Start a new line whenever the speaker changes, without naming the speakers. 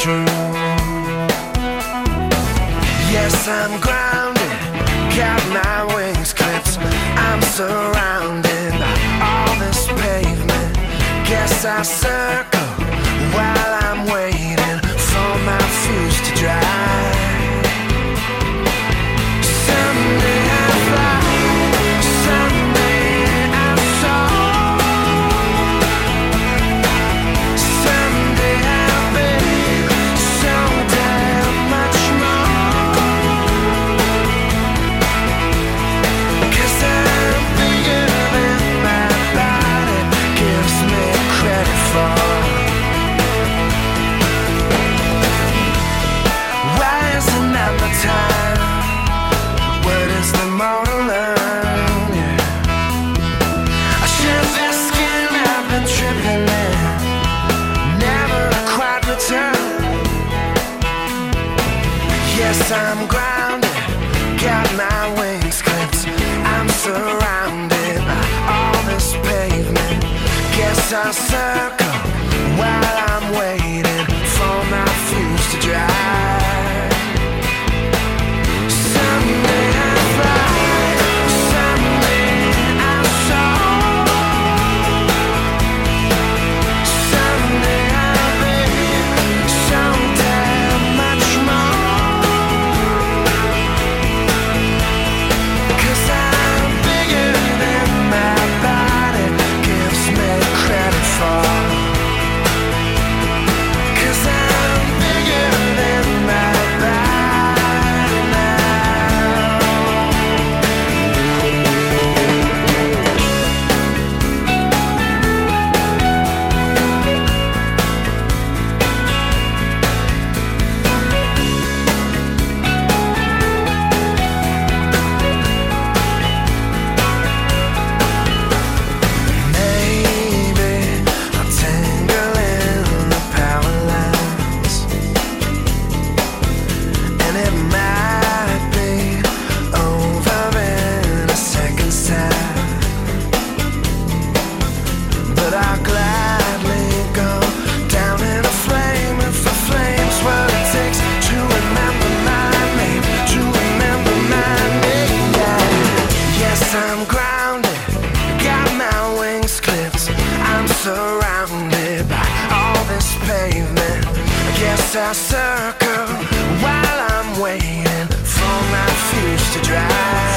true. Yes, I'm grounded, got my wings clipped. I'm surrounded by all this pavement. Guess I circle. Guess I'm grounded, got my wings clipped. I'm surrounded by all this pavement. Guess I circle while I'm waiting. I circle while I'm waiting for my fuse to dry.